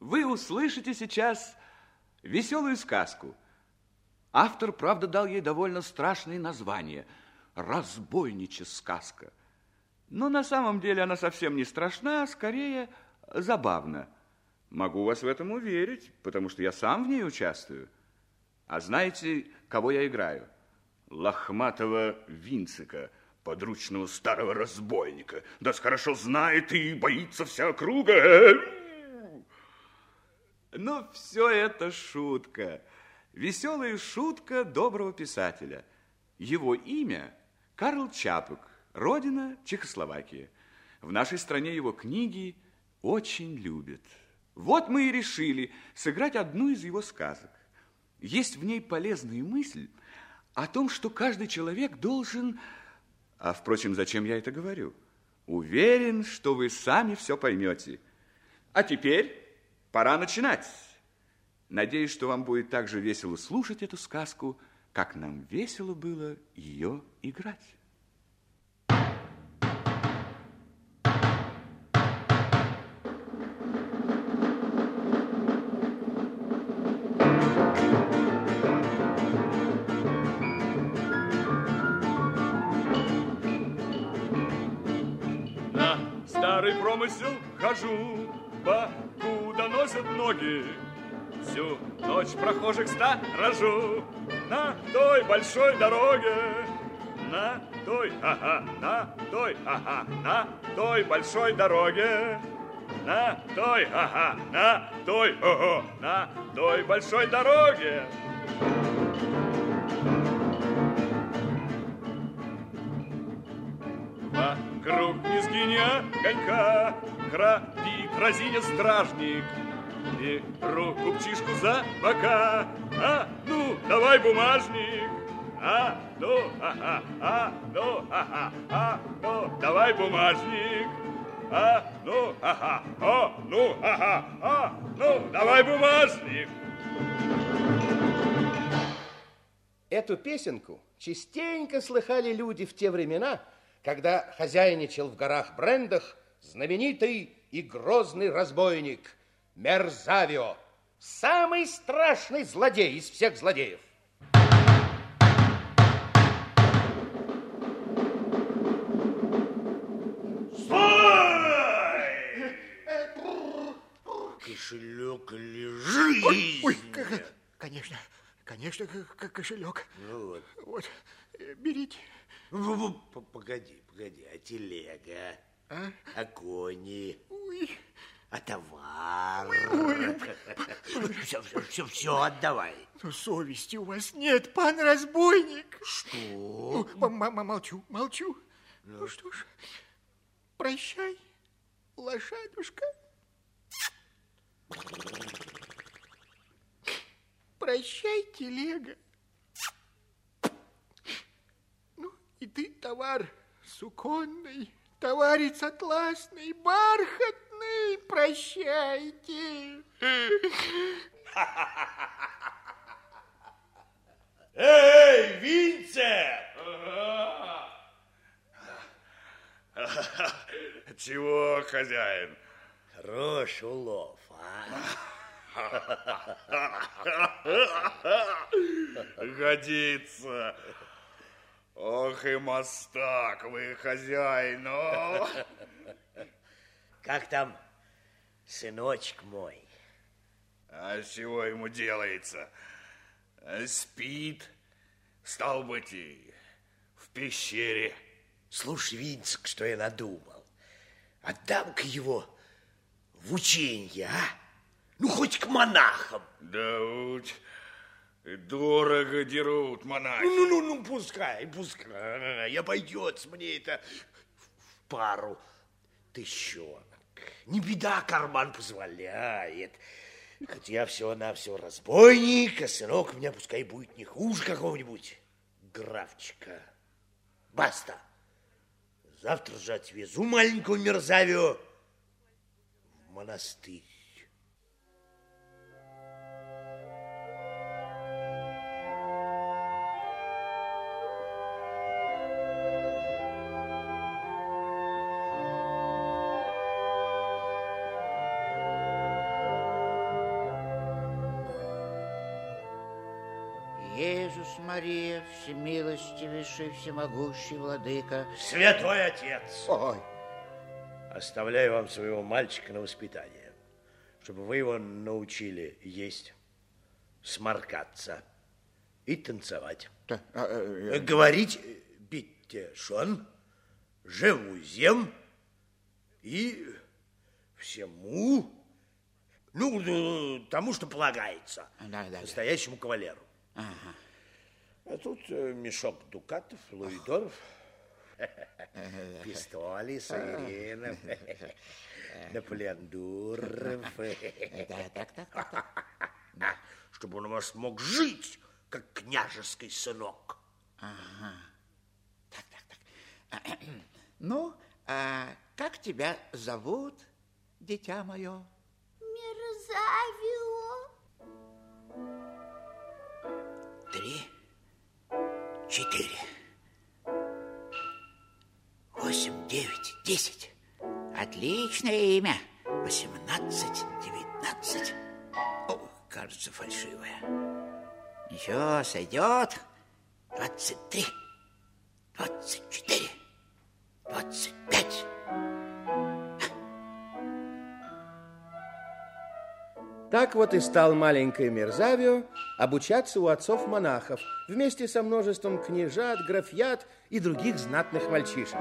Вы услышите сейчас веселую сказку. Автор, правда, дал ей довольно страшное название «Разбойничья сказка». Но на самом деле она совсем не страшна, а скорее забавна. Могу вас в этом уверить, потому что я сам в ней участвую. А знаете, кого я играю? Лохматого Винцика, подручного старого разбойника. Да хорошо знает и боится вся округа. Но все это шутка. Веселая шутка доброго писателя. Его имя Карл Чапок, родина Чехословакия. В нашей стране его книги очень любят. Вот мы и решили сыграть одну из его сказок. Есть в ней полезная мысль о том, что каждый человек должен... А, впрочем, зачем я это говорю? Уверен, что вы сами все поймете. А теперь пора начинать. Надеюсь, что вам будет так же весело слушать эту сказку, как нам весело было ее играть. старый промысел хожу, покуда носят ноги. Всю ночь прохожих сторожу на той большой дороге. На той, ага, на той, ага, на той большой дороге. На той, ага, на той, ого, на той большой дороге. Вокруг низгиня огонька Храпит разиня стражник. И руку птичку за бока. А, ну, давай бумажник. А, ну, ага, а, ну, ага, а, ну, давай бумажник. А, ну, ага, а, ну, ага, а, ну, давай бумажник. Эту песенку частенько слыхали люди в те времена, когда хозяйничал в горах Брендах знаменитый и грозный разбойник Мерзавио, самый страшный злодей из всех злодеев. Кошелек лежит. Ой, ой, конечно, конечно, кошелек. Ну вот. Вот, э, берите. Погоди, погоди, а телега? А? А кони? Ой. А товар? Ой. Все, все, все, все отдавай. Но совести у вас нет, пан разбойник. Что? Ну, м- м- молчу, молчу. Ну. ну что ж, прощай, лошадушка. Прощай, телега. Ну, и ты, товар суконный, товарец атласный, бархатный, прощайте. Эй, Винце! Чего, хозяин? Хорош улов, а? Годится. Ох и мастак вы, хозяин. О! Как там сыночек мой? А чего ему делается? Спит, стал быть, и в пещере. Слушай, Винцик, что я надумал. Отдам-ка его в ученье, а? Ну, хоть к монахам. Да уж, дорого дерут монахи. Ну, ну, ну, ну, пускай, пускай. Обойдется мне это в пару тыщенок. Не беда, карман позволяет. Хоть я все-навсего разбойник, а сынок у меня пускай будет не хуже какого-нибудь графчика. Баста. Завтра же отвезу маленького мерзавию в монастырь. Всемилостивейший, всемогущий владыка. Святой Отец! Ой, Оставляю вам своего мальчика на воспитание, чтобы вы его научили есть, сморкаться и танцевать. да, а, э, Говорить «битте шон», «живу зем» и всему, ну, тому, что полагается Да, да, настоящему кавалеру. А тут э, мешок дукатов, луидоров, пистоли, суверенов, наполеондуров. да, так, так, так, так. Чтобы он у вас мог жить, как княжеский сынок. Так, так, так. Ну, а как тебя зовут, дитя мое? Мерзавио. Три, четыре, восемь, девять, десять. Отличное имя. Восемнадцать, девятнадцать. О, кажется, фальшивое. Ничего, сойдет. Двадцать три, двадцать четыре, двадцать пять. Так вот и стал маленький Мерзавио обучаться у отцов-монахов вместе со множеством княжат, графьят и других знатных мальчишек.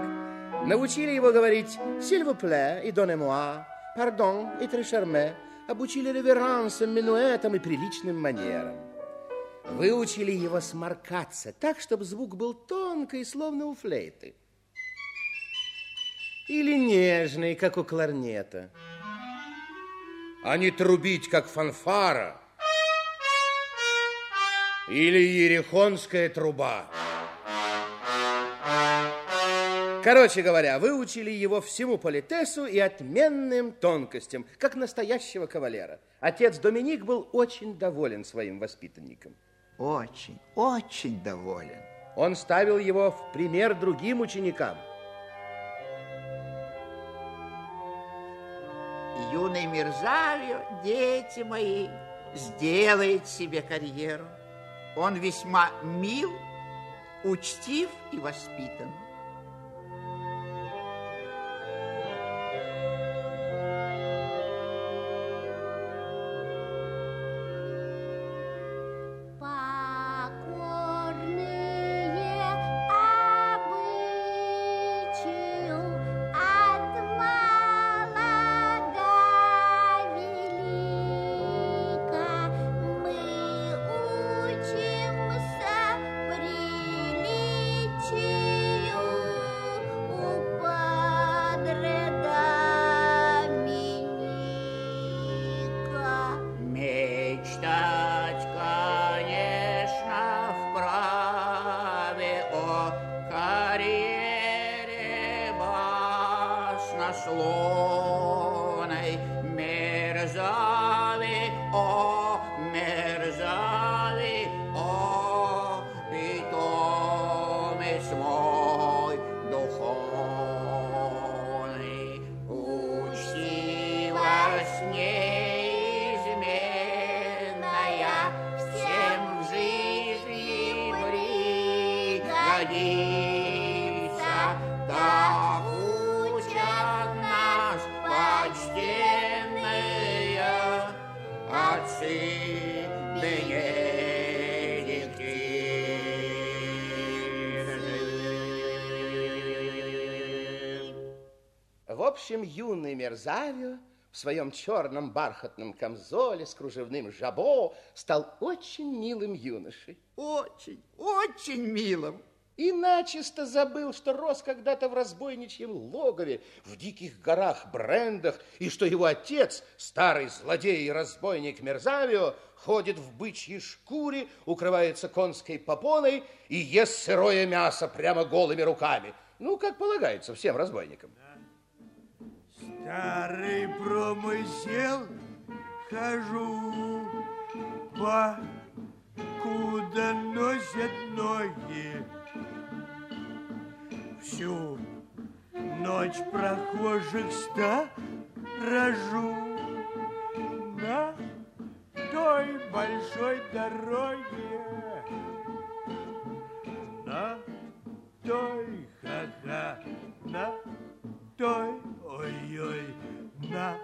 Научили его говорить «сильвупле» и «донемуа», «пардон» и «трешерме», обучили реверансам, минуэтам и приличным манерам. Выучили его сморкаться так, чтобы звук был тонкий, словно у флейты. Или нежный, как у кларнета а не трубить, как фанфара. Или ерехонская труба. Короче говоря, выучили его всему политесу и отменным тонкостям, как настоящего кавалера. Отец Доминик был очень доволен своим воспитанником. Очень, очень доволен. Он ставил его в пример другим ученикам. Юный Мирзавио, дети мои, сделает себе карьеру. Он весьма мил, учтив и воспитан. Общем, юный Мерзавио в своем черном бархатном камзоле с кружевным жабо стал очень милым юношей. Очень, очень милым. И начисто забыл, что рос когда-то в разбойничьем логове, в диких горах Брендах, и что его отец, старый злодей и разбойник Мерзавио, ходит в бычьей шкуре, укрывается конской попоной и ест сырое мясо прямо голыми руками. Ну, как полагается всем разбойникам. Старый промысел хожу, по куда носят ноги. Всю ночь прохожих сторожу на той большой дороге. На той, ха-ха, на той, ой-ой, на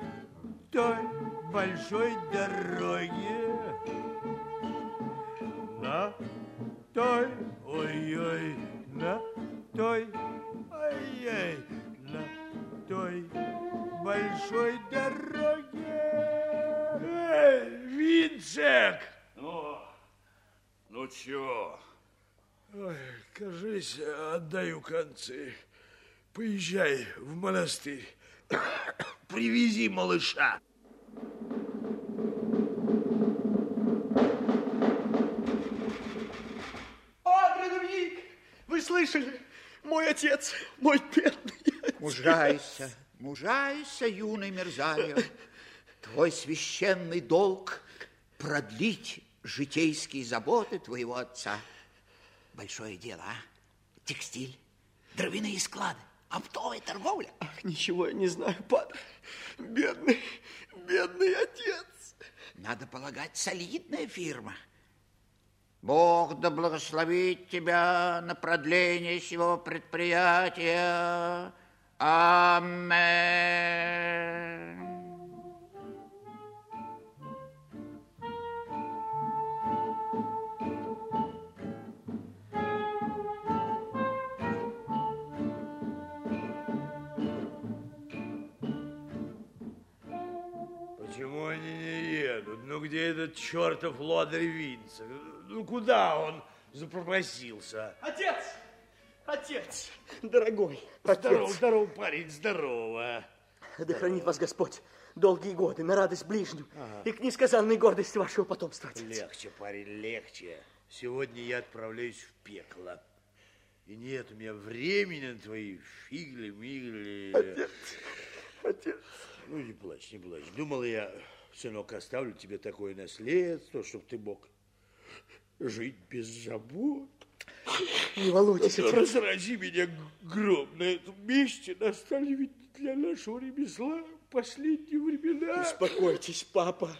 той большой дороге. На той, ой-ой, на той, ай-яй, на той большой дороге. Эй, Винчик! Ну, ну чё? Ой, кажись, отдаю концы. Поезжай в монастырь. Привези малыша. О, градовик, вы слышали? Мой отец, мой бедный отец. Мужайся, мужайся, юный мерзавец. Твой священный долг продлить житейские заботы твоего отца. Большое дело, а? Текстиль, дровяные склады, оптовая торговля. Ах, ничего я не знаю, падре. Бедный, бедный отец. Надо полагать, солидная фирма. Бог да благословит тебя на продление сего предприятия. Амен. Где этот чертов лодырь Винцик? Ну, куда он запропастился? Отец, отец, дорогой Здорово, отец. здорово, парень, здорово. Да хранит вас Господь долгие годы на радость ближним и к несказанной гордости вашего потомства, отец. Легче, парень, легче. Сегодня я отправляюсь в пекло. И нет у меня времени на твои фигли-мигли. Отец, отец. Ну, не плачь, не плачь. Думал я, сынок, оставлю тебе такое наследство, чтобы ты мог жить без забот. Не волнуйтесь, отец. Разрази меня гром на этом месте. Настали ведь для нашего ремесла последние времена. Успокойтесь, папа.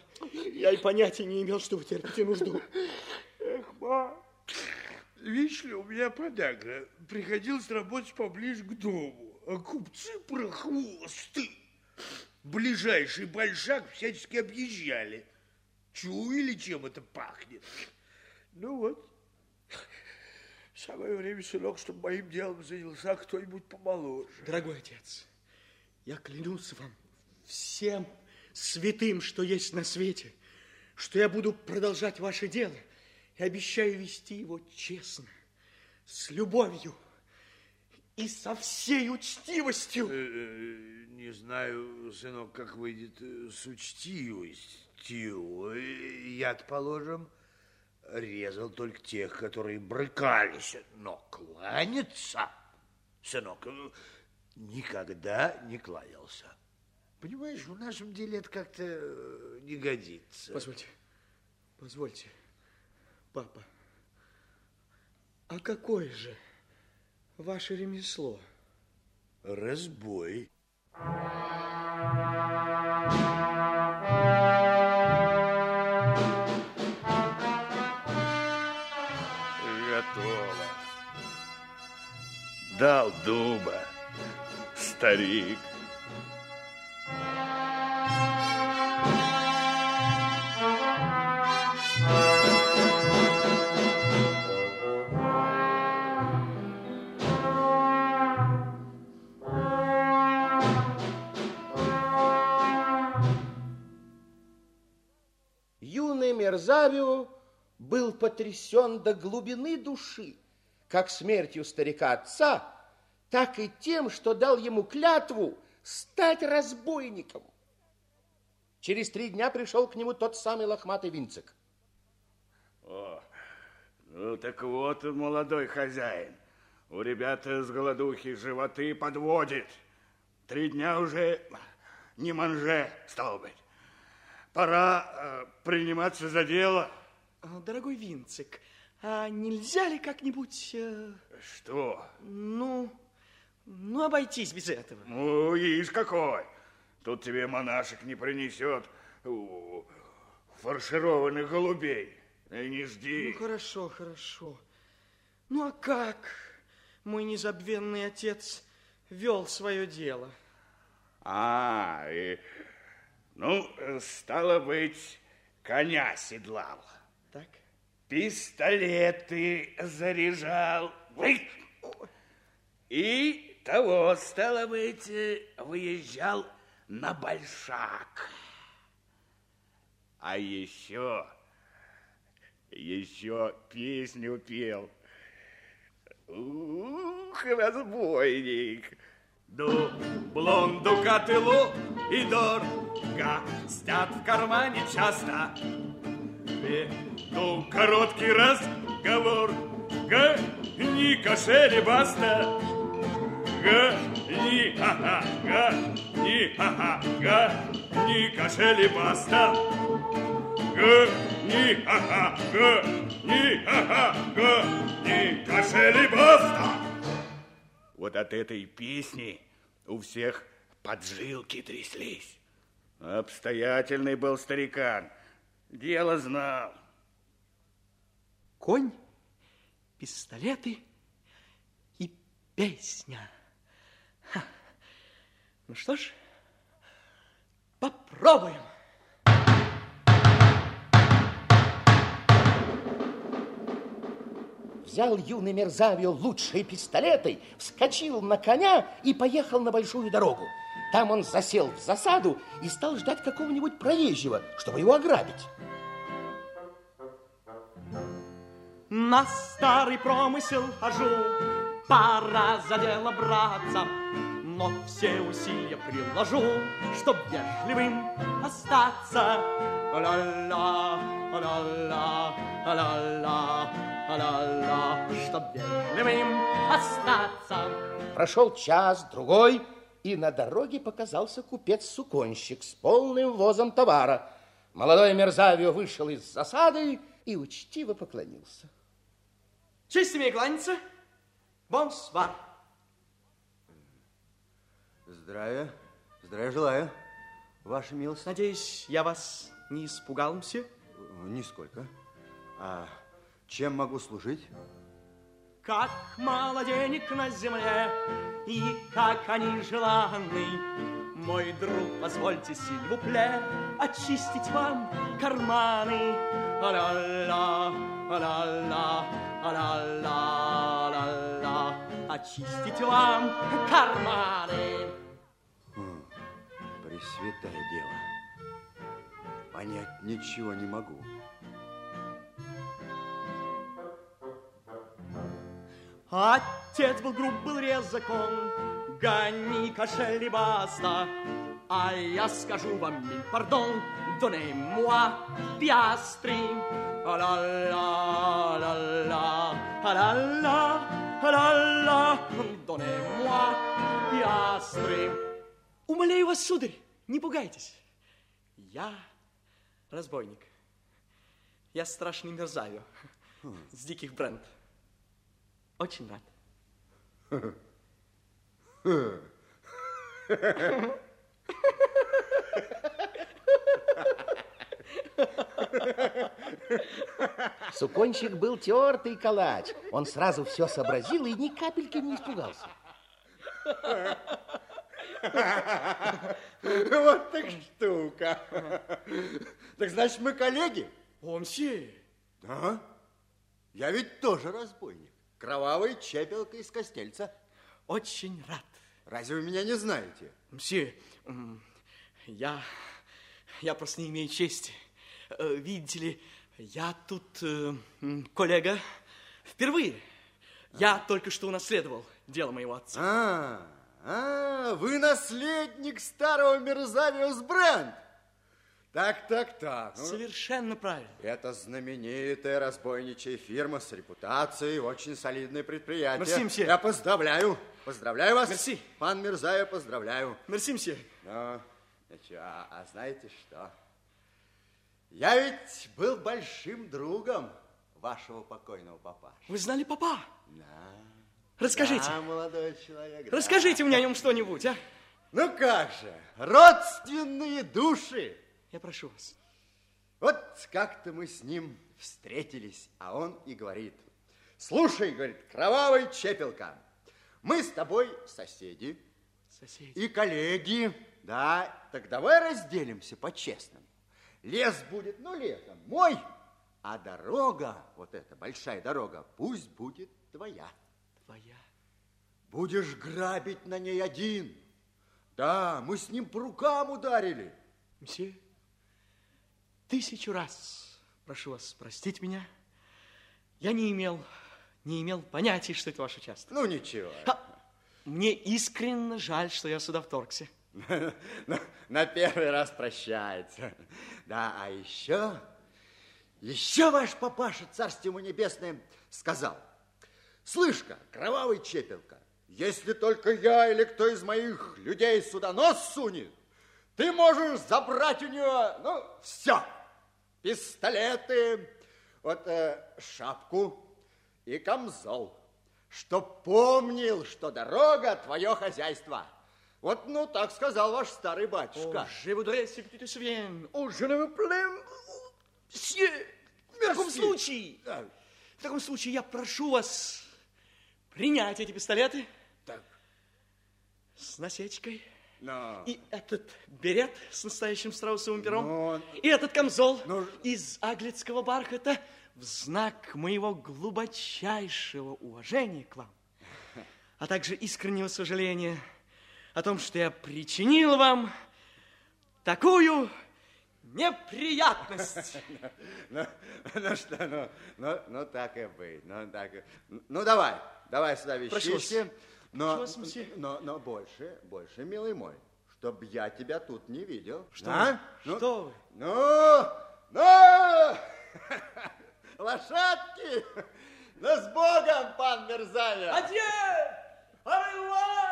Я и понятия не имел, что вы терпите нужду. Эх, ма, видишь ли, у меня подагра. Приходилось работать поближе к дому. А купцы прохвосты. Ближайший большак всячески объезжали. Чуяли, чем это пахнет. Ну вот, самое время, сынок, чтобы моим делом занялся кто-нибудь помоложе. Дорогой отец, я клянусь вам всем святым, что есть на свете, что я буду продолжать ваше дело и обещаю вести его честно, с любовью и со всей учтивостью. Э, Не знаю, сынок, как выйдет э, с учтивостью. Э, Я-то, положим, резал только тех, которые брыкались, но кланяться, сынок, э, никогда не кланялся. Понимаешь, в нашем деле это как-то э, не годится. Позвольте, позвольте, папа, а какое же ваше ремесло? Разбой. Готово. Дал дуба, старик. Мерзавио был потрясен до глубины души, как смертью старика отца, так и тем, что дал ему клятву стать разбойником. Через три дня пришел к нему тот самый лохматый Винцик. О, ну так вот, молодой хозяин, у ребят с голодухи животы подводит. Три дня уже не манже, стало быть. Пора э, приниматься за дело. А, Дорогой Винцик, а нельзя ли как-нибудь, э, Что? ну, ну, обойтись без этого? Ну, ишь какой. Тут тебе монашек не принесет. Фаршированных голубей. И не Ну, жди. хорошо, хорошо. Ну, а как мой незабвенный отец вел свое дело? А, и, ну, стало быть, коня седлал. Так? Пистолеты заряжал. И того, стало быть, э, выезжал на большак. А еще, еще песню пел. Ух, разбойник. Дублон, дукатылу и дорога Стят в кармане часто. Ну, короткий разговор. Га, ни кошели баста. Га, ни ха-ха, га, ни ха-ха, га, ни кошели баста. Га, ни ха-ха, га, ни ха-ха, га, ни кошели баста. Вот от этой песни у всех поджилки тряслись. Обстоятельный был старикан. Дело знал. Конь, пистолеты и песня. Ха. Ну что ж, попробуем. Взял юный Мерзавио лучшие пистолеты, вскочил на коня и поехал на большую дорогу. Там он засел в засаду и стал ждать какого-нибудь проезжего, чтобы его ограбить. На старый промысел хожу, пора за дело браться. Но все усилия приложу, чтоб вежливым остаться. Ла-ла, ла-ла, ла-ла, ла-ла, чтоб вежливым остаться. Прошел час, другой, и на дороге показался купец-суконщик с полным возом товара. Молодой Мерзавио вышел из засады и учтиво поклонился. Честь имею кланяться. Бонсвар. Здравия, здравия желаю, ваша милость. Надеюсь, я вас не испугал, мсье? Нисколько. А чем могу служить? Как мало денег на земле, и как они желанны. Мой друг, позвольте сильвупле очистить вам карманы. А-ля-ля, а-ля-ля, а-ля-ля, а-ля-ля, очистить вам карманы. Пресвятая дева. Понять ничего не могу. Отец был груб, был резок он, гони кошель баста. А я скажу вам, миль пардон, donnez-moi piastri. А-ла-ла, ла-ла, а-ла-ла, а-ла-ла, donnez-moi piastri. Умоляю вас, сударь, не пугайтесь. Я разбойник. Я страшный мерзавио с диких бренд. Очень рад. Суконщик был тертый калач. Он сразу все сообразил и ни капельки не испугался. Вот так штука. Так значит, мы коллеги? О, мсье, Да. Я ведь тоже разбойник. Кровавый чепелка из Костельца. очень рад. Разве вы меня не знаете? Мсье, я, я просто не имею чести. Э, Видите ли, я тут э, коллега впервые. Я только что унаследовал дело моего отца. А, а, вы наследник старого Мерзавиус Бренд. Так, так, так. Ну, Совершенно правильно. Это знаменитая разбойничья фирма с репутацией, очень солидное предприятие. Мерси, мсье. Я поздравляю. Поздравляю вас. Мерси. Пан Мерзаев, поздравляю. Мерси, мсье. Ну, значит, а, а знаете что? Я ведь был большим другом вашего покойного папаши. Вы знали папа? Да. Расскажите. Да, молодой человек. да. Расскажите мне о нем что-нибудь, а? Ну как же, родственные души. Я прошу вас. Вот как-то мы с ним встретились, а он и говорит, слушай, говорит, кровавый чепелка, мы с тобой соседи, Соседи. и коллеги, да, так давай разделимся по-честному. Лес будет, ну, летом, мой, а дорога, вот эта большая дорога, пусть будет твоя. Твоя. Будешь грабить на ней один. Да, мы с ним по рукам ударили. Мсье, тысячу раз прошу вас простить меня. Я не имел, не имел понятия, что это ваш участок. Ну, ничего. А, мне искренне жаль, что я сюда вторгся. На- На первый раз прощается. Да, а еще, еще ваш папаша, царствие ему небесное, сказал, слышь-ка, кровавый чепелка, если только я или кто из моих людей сюда нос сунет, ты можешь забрать у него, ну, все. Пистолеты, вот э, шапку и камзол, чтоб помнил, что дорога твое хозяйство. Вот, ну, так сказал ваш старый батюшка. О, je voudrais que tu te je ne plains. Мсье, в таком случае, Да. в таком случае я прошу вас принять эти пистолеты Так. с насечкой. Но... И этот берет с настоящим страусовым пером. Но- И этот камзол Но- из аглицкого бархата в знак моего глубочайшего уважения к вам, а также искреннего сожаления о том, что я причинил вам такую неприятность. Ну, ну что, ну, ну, ну, так и быть, ну, так и... Ну, давай, давай сюда Прошу вас. вещички. Но, но, но больше, больше, милый мой, чтоб я тебя тут не видел. Что А? Ну, Что вы? Ну, ну, лошадки, ну, с Богом, пан Мерзавец. Адье! Арелан!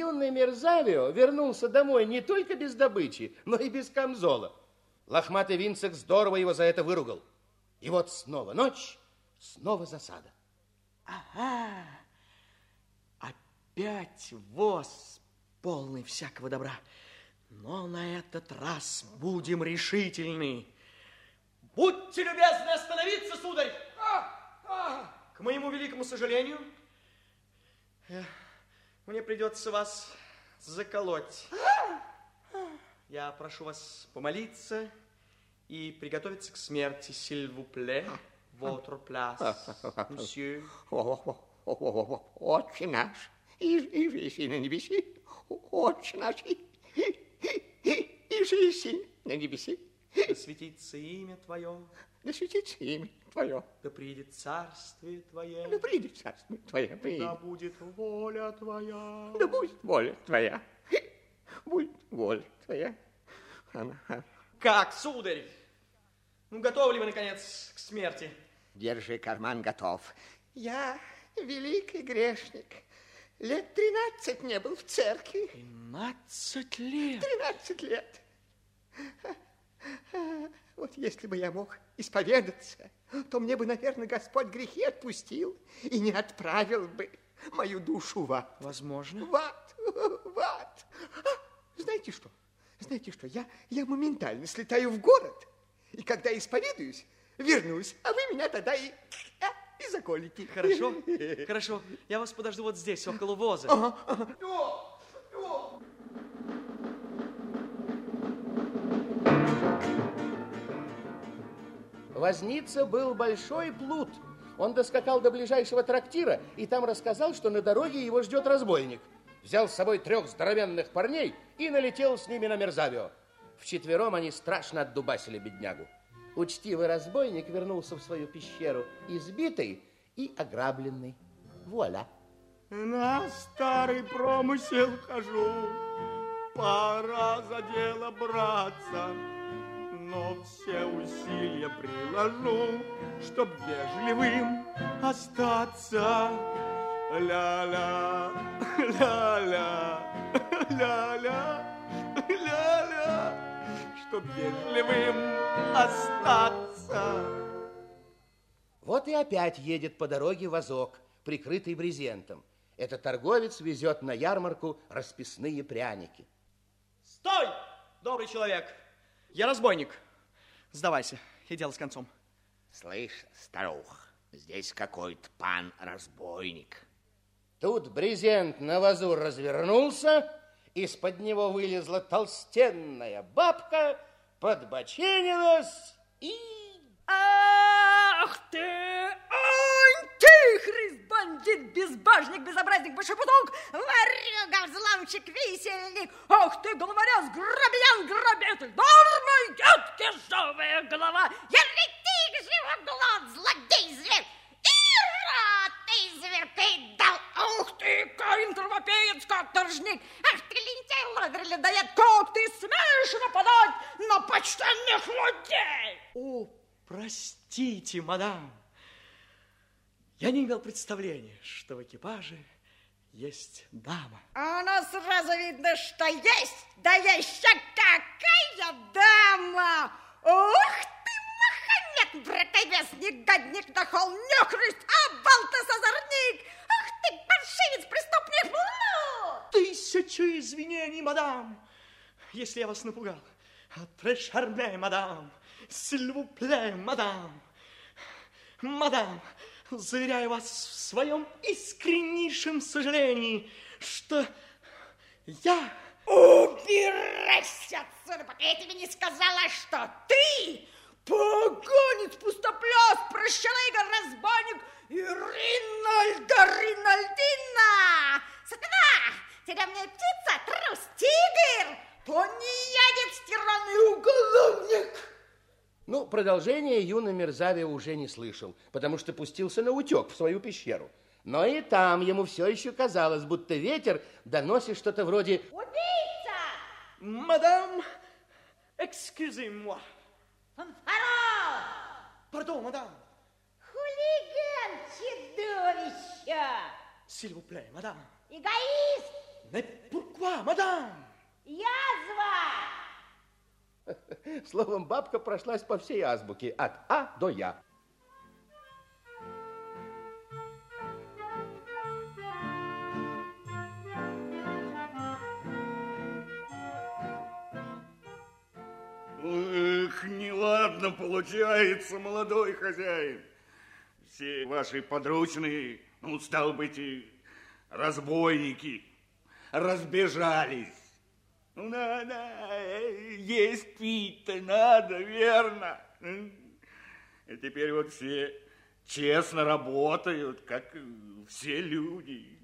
Юный Мерзавио вернулся домой не только без добычи, но и без камзола. Лохматый Винцек здорово его за это выругал. И вот снова ночь, снова засада. Ага! Опять воз, полный всякого добра. Но на этот раз будем решительны. Будьте любезны остановиться, сударь! К моему великому сожалению, мне придется вас заколоть. Я прошу вас помолиться и приготовиться к смерти, plaît, votre place, monsieur. Отче наш, и, жиси на небеси, Отче наш, и, жиси на небеси, Да светится имя Твое, да светится имя Твое, да придет царствие Твое, да придет царство Твое, да придет, будет воля Твоя. да будет воля Твоя, будет воля Твоя. Ана- а- Как, сударь? Ну, готовы ли вы, наконец, к смерти? Держи карман готов. Я великий грешник. Лет тринадцать не был в церкви. Тринадцать лет. Тринадцать лет. Вот если бы я мог исповедаться, то мне бы, наверное, Господь грехи отпустил и не отправил бы мою душу в ад. Возможно. В ад, в ад. А, знаете что? Знаете что? Я, я моментально слетаю в город, и когда исповедуюсь, вернусь, а вы меня тогда и, а, и заколите. Хорошо, хорошо. Я вас подожду вот здесь, около воза. Возница был большой плут. Он доскакал до ближайшего трактира и там рассказал, что на дороге его ждет разбойник. Взял с собой трех здоровенных парней и налетел с ними на Мерзавио. Вчетвером они страшно отдубасили беднягу. Учтивый разбойник вернулся в свою пещеру избитый и ограбленный. Вуаля. На старый промысел хожу, пора за дело браться, но все усилия приложу, чтоб вежливым остаться. Ля-ля, ля-ля, ля-ля, ля-ля, чтоб вежливым остаться. Вот и опять едет по дороге вазок, прикрытый брезентом. Этот торговец везет на ярмарку расписные пряники. Стой, добрый человек. Я разбойник. Сдавайся, и дело с концом. Слышь, старух, здесь какой-то пан-разбойник. Тут брезент на вазу развернулся, из-под него вылезла толстенная бабка, подбоченилась и... Ах ты, антихрист, бандит, безбажник, безобразник, башепуток, ворюга, взломщик, висельник. Ах ты, головорез, грабиян, грабитель, дармоед, кишовая голова, еретик, живоглот, злодей, зверь. Ира, ты зверь, ты дал. Ух ты, Каин, кровопеец, каторжник. Ах ты, лентяй, ладр, ледоед, как ты смеешь нападать на почтенных людей? О, простите, мадам. Я не имел представления, что в экипаже есть дама. А ну сразу видно, что есть, да еще какая дама! Ух ты, Махамед, братовес, негодник, нахол, нехрист, обалтас, озорник! Ах ты, паршивец, преступник! Тысячу извинений, мадам, если я вас напугал. Трешарме, мадам, сильвупле, мадам. Мадам, заверяю вас в своем искреннейшем сожалении, что я... Убирайся отсюда, пока я тебе не сказала, что ты погонец, пустопляс, прощалыга, разбойник и Ринальда Ринальдина! Сатана! Тюремная птица, трус, тигр, тунеядец, тиранный уголовник! Ну, продолжение юный мерзавия уже не слышал, потому что пустился на утек в свою пещеру. Но и там ему все еще казалось, будто ветер доносит что-то вроде Убийца! Мадам, excusez-moi. Фанфарон! Пардон, мадам. Хулиган, чудовище! S'il vous plaît, madame. Эгоист! Mais pourquoi, madame? Язва! Словом, бабка прошлась по всей азбуке от А до Я. Эх, неладно получается, молодой хозяин. Все ваши подручные, ну, стал быть, и разбойники, разбежались. Ну, надо, есть пить-то надо, верно? И теперь вот все честно работают, как все люди.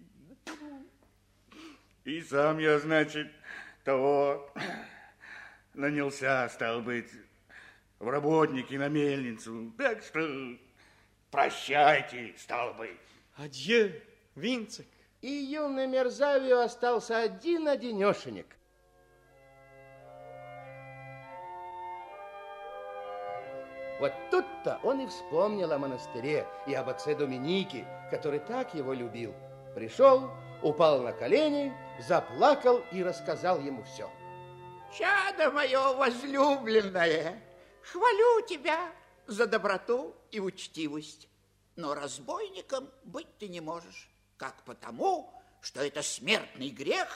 И сам я, значит, того нанялся, стал быть, в работники на мельницу. Так что прощайте, стал быть. Адье, Винцик. И юный мерзавию остался один-одинешенек. Вот тут-то он и вспомнил о монастыре и об отце Доминике, который так его любил. Пришел, упал на колени, заплакал и рассказал ему все. Чадо мое возлюбленное, хвалю тебя за доброту и учтивость. Но разбойником быть ты не можешь, как потому, что это смертный грех,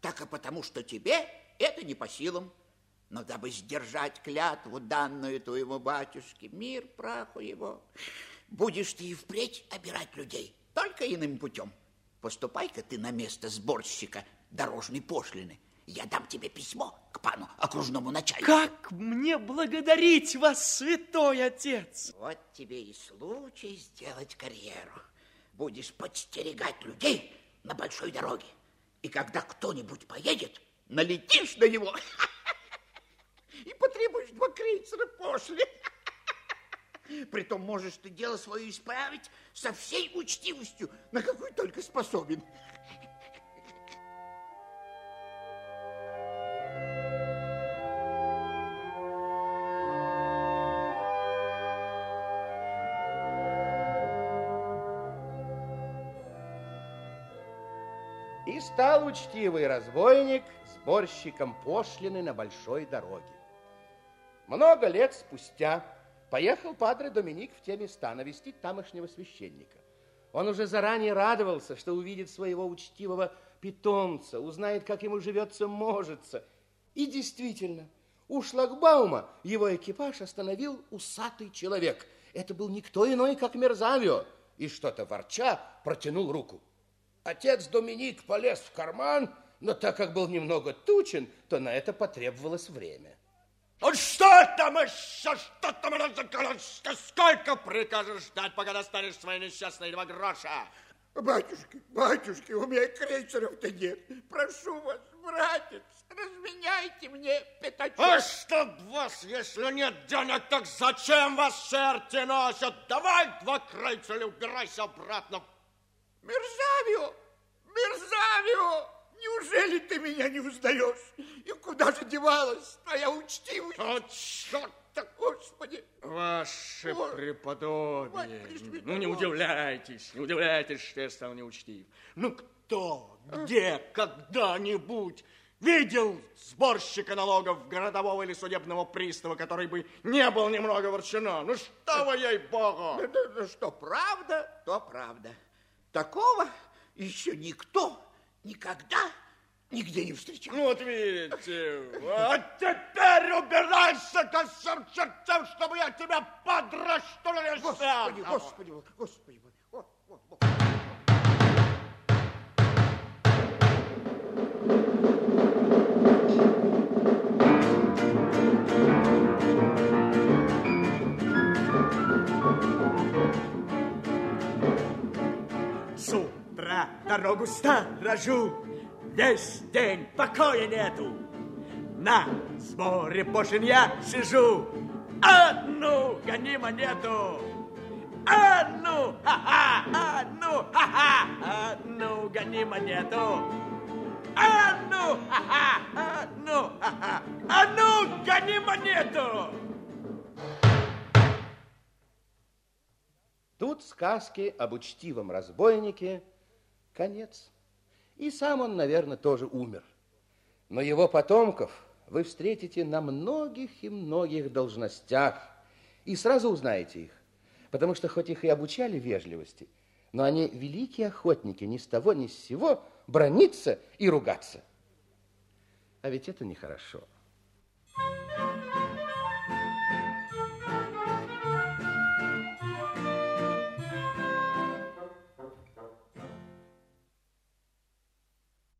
так и потому, что тебе это не по силам. Но дабы сдержать клятву, данную твоему батюшке, мир праху его, будешь ты и впредь обирать людей, только иным путем. Поступай-ка ты на место сборщика дорожной пошлины. Я дам тебе письмо к пану окружному начальнику. Как мне благодарить вас, святой отец? Вот тебе и случай сделать карьеру. Будешь подстерегать людей на большой дороге. И когда кто-нибудь поедет, налетишь на него и потребуешь два крейсера пошлины. Притом можешь ты дело свое исправить со всей учтивостью, на какую только способен. И стал учтивый разбойник сборщиком пошлины на большой дороге. Много лет спустя поехал падре Доминик в те места навестить тамошнего священника. Он уже заранее радовался, что увидит своего учтивого питомца, узнает, как ему живется, можется. И действительно, у шлагбаума его экипаж остановил усатый человек. Это был никто иной, как Мерзавио, и что-то ворча протянул руку. Отец Доминик полез в карман, но так как был немного тучен, то на это потребовалось время. Вот что там еще, что там разыгралось? Сколько прикажешь ждать, пока достанешь свои несчастные два гроша? Батюшки, батюшки, у меня крейсеров-то нет. Прошу вас, братец, разменяйте мне пятачок. А чтоб вас, если нет денег, так зачем вас черти носят? Давай два крейцеля, убирайся обратно. Мерзавио, Мерзавио, неужели ты меня не узнаешь? И куда же девалась твоя учтивость? О, черт! Господи! Ваше Ой, преподобие, Пресвятое ну не удивляйтесь, не удивляйтесь, что я стал неучтив. Ну кто, где, когда-нибудь видел сборщика налогов городового или судебного пристава, который бы не был немного ворчуном? Ну что вы, ей-богу! Да, да, да, что правда, то правда. Такого еще никто никогда нигде не встречал. Ну вот видите, а теперь убирайся ко всем чертям, чтобы я тебя подрать, что ли, не Господи, господи, господи. О, о, о. С утра дорогу сторожу, весь день покоя нету. На сборе пошлин я сижу, а ну, гони монету. А ну, ха-ха, а ну, ха-ха, а ну, гони монету. А ну, ха-ха, а ну, ха-ха, а ну, гони монету. Тут сказки об учтивом разбойнике конец. И сам он, наверное, тоже умер. Но его потомков вы встретите на многих и многих должностях и сразу узнаете их. Потому что хоть их и обучали вежливости, но они великие охотники ни с того ни с сего брониться и ругаться. А ведь это нехорошо.